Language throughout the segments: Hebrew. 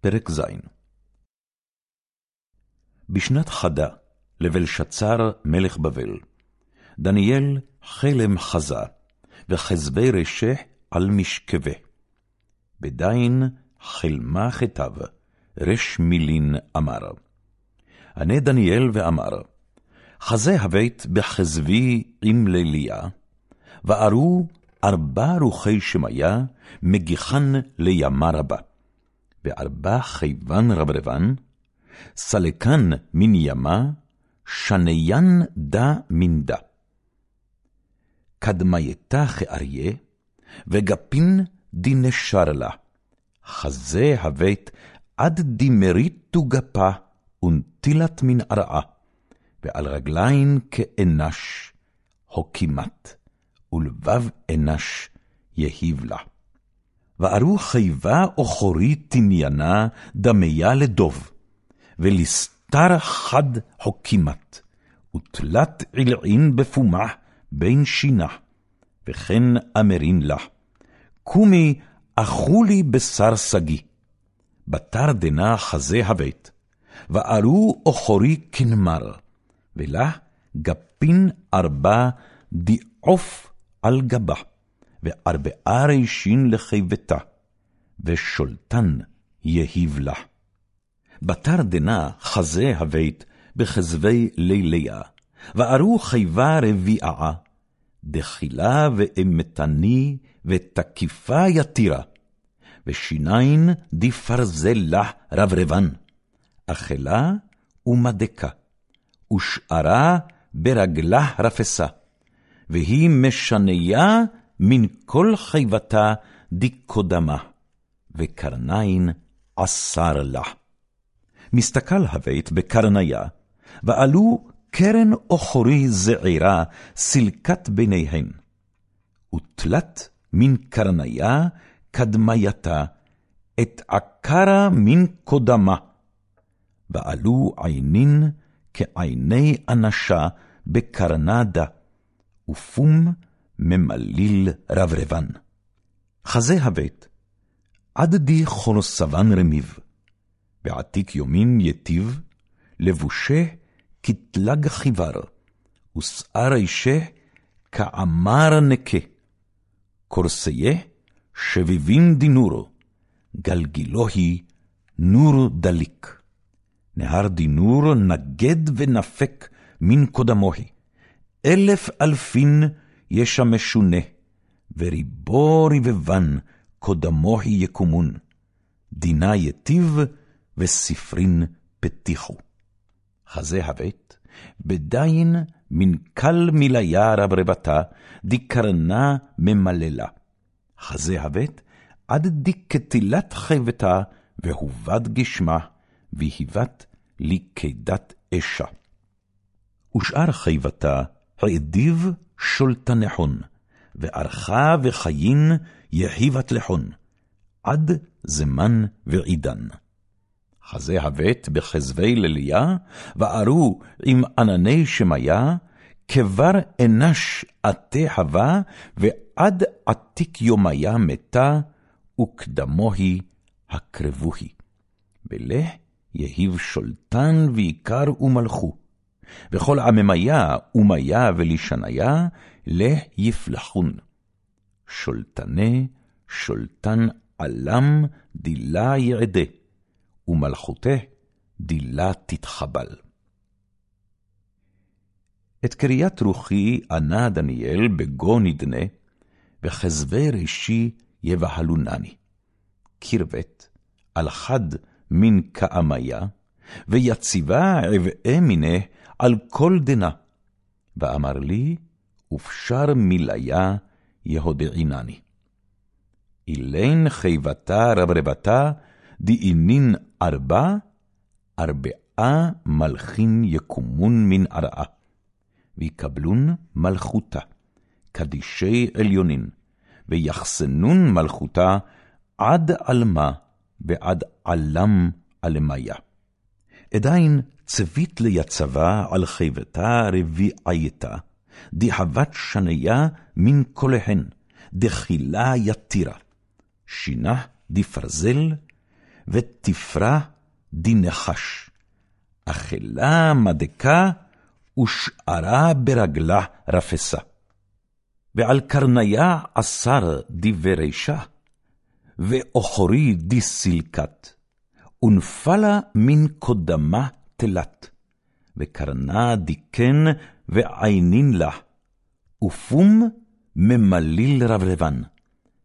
פרק ז. בשנת חדה, לבלשצר מלך בבל, דניאל חלם חזה, וחזבי רשך על משכבה. בדין חלמה כתב, רש מילין אמר. ענה דניאל ואמר, חזה הבית בחזבי עם ליליה, וארו ארבע רוחי שמיה, מגיחן לימה רבה. וארבע חיוון רברבן, סלקן מן ימה, שניין דה מן דה. קדמייתה כאריה, וגפין דינשר לה, חזה הבית עד דמריתו גפה, ונטילת מן ארעה, ועל רגליים כאנש, הוקימת, ולבב אנש יהיב לה. וארו חיבה אוכורית תניינה דמיה לדוב, ולסתר חד חוקימת, ותלת עילעין בפומה בין שינה, וכן אמרין לה, קומי אכולי בשר שגי, בתר דנה חזה הבית, וארו אוכורי כנמר, ולה גפין ארבע דיעוף על גבה. וארבעה רישין לחיבתה, ושולטן יהיב לה. בתר דנה חזה הבית בכזבי ליליה, וארו חיבה רביעה, דחילה ואמתני ותקיפה יתירה, ושיניים דפרזל לה רברבן, אכלה ומדקה, ושארה ברגלה רפסה, והיא משניה מן כל חיבתה דקודמה, וקרניים עשר לה. מסתכל הבית בקרניה, ועלו קרן אוכרי זעירה, סלקת ביניהן. ותלת מן קרניה קדמייתה, את עקרה מן קודמה. ועלו עינין כעיני אנשה בקרנדה, ופום ממליל רברבן. חזה הבית, עד די חונוסבן רמיב, בעתיק יומין יטיב, לבושה כתלג חיבר, ושאר אישה כעמר נקה. קורסיה שביבים דינורו, גלגילוהי נור דליק. נהר דינור נגד ונפק מן קודמוהי, אלף אלפין ישמשונה, וריבו רבבן, קודמוהי יקומון. דינה יטיב, וספרין פתיחו. חזה הבית, בדין מן קל מיליה רברבתה, דקרנה ממללה. חזה הבית, עד דקטילת חבטה, והובד גשמה, והיבת לקדת אשה. ושאר חיבתה, העדיב שולטנחון, וערכה וחיין יחיבת לחון, עד זמן ועידן. חזה הבט בחזבי לליה, וערו עם ענני שמיה, כבר אנש עטה הווה, ועד עתיק יומיה מתה, וקדמוהי הקרבוהי. בלך יהיב שולטן ועיקר ומלכו. וכל עממיה ומיה ולישניה, לה יפלחון. שולטנה, שולטן עלם, דילה יעדה, ומלכותה, דילה תתחבל. את קריית רוחי ענה דניאל בגו נדנה, וכזבי ראשי יבהלונני. קרבת, על חד מן כאמיה, ויציבה עבעה מיני על כל דנה. ואמר לי, ופשר מיליה יהודעינני. אילן חיבתה רברבתה, דאינין ארבע, ארבעה מלכין יקומון מן ארעה. ויקבלון מלכותה, קדישי עליונין, ויחסנון מלכותה עד עלמה ועד עלם עלמיה. עדיין צבית ליצבה על חיבתה רביעייתה, דהבת שניה מן כלהן, דחילה יתירה, שינה דפרזל, ותפרע די נחש. אכלה מדקה, ושארה ברגלה רפסה. ועל קרניה עשר דיברישה, ואוכרי דיסילקת, ונפלה מן קודמה תלת, וקרנה דיקן ועינין לה, ופום ממליל רברבן,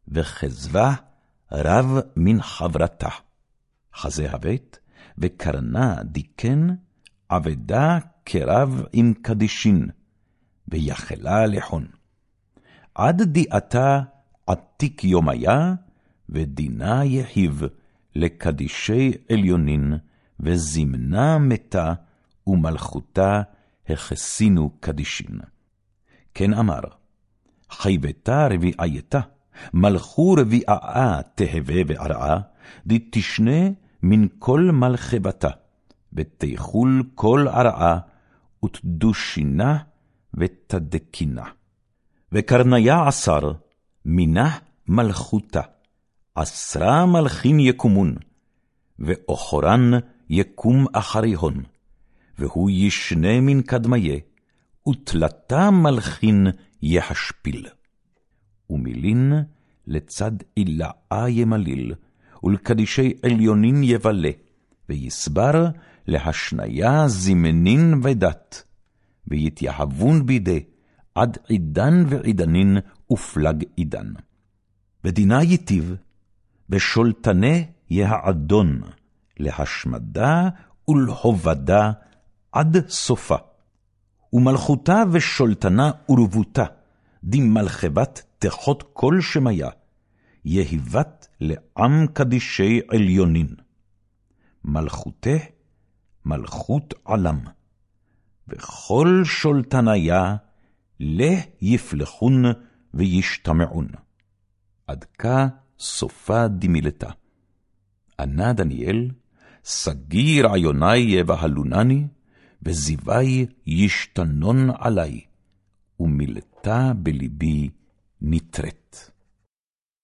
וחזבה רב מן חברתה. חזה הבית, וקרנה דיקן, עבדה כרב עם קדישין, ויחלה לחון. עד דיעתה עתיק יומיה, ודינה יחיב לקדישי עליונין, וזמנה מתה, ומלכותה החסינו קדישין. כן אמר, חייבתה רביעייתה, מלכו רביעה תהווה וערעה, דתשנה מן כל מלכבתה, ותיכול כל ערעה, ותדושינה ותדקינה. וקרניה עשר, מינה מלכותה, עשרה מלכים יקומון, ואוכרן יקום אחריהון, והוא ישנה מן קדמיה, ותלתה מלכין יהשפיל. ומילין לצד עילאה ימליל, ולקדישי עליונין יבלה, ויסבר להשניה זימנין ודת, ויתייהבון בידי, עד עידן ועידנין ופלג עידן. ודינה ייטיב, ושולטנה יהעדון, להשמדה ולהובדה עד סופה. ומלכותה ושולטנה ורבותה, דמלכבת תחות כל שמיה, יהיבת לעם קדישי עליונין. מלכותה מלכות עלם, וכל שולטניה לה יפלחון וישתמעון. עד כה סופה דמילתה. ענה דניאל, שגי רעיוני יבהלונני, וזיווי ישתנון עלי, ומילתה בלבי נטרט.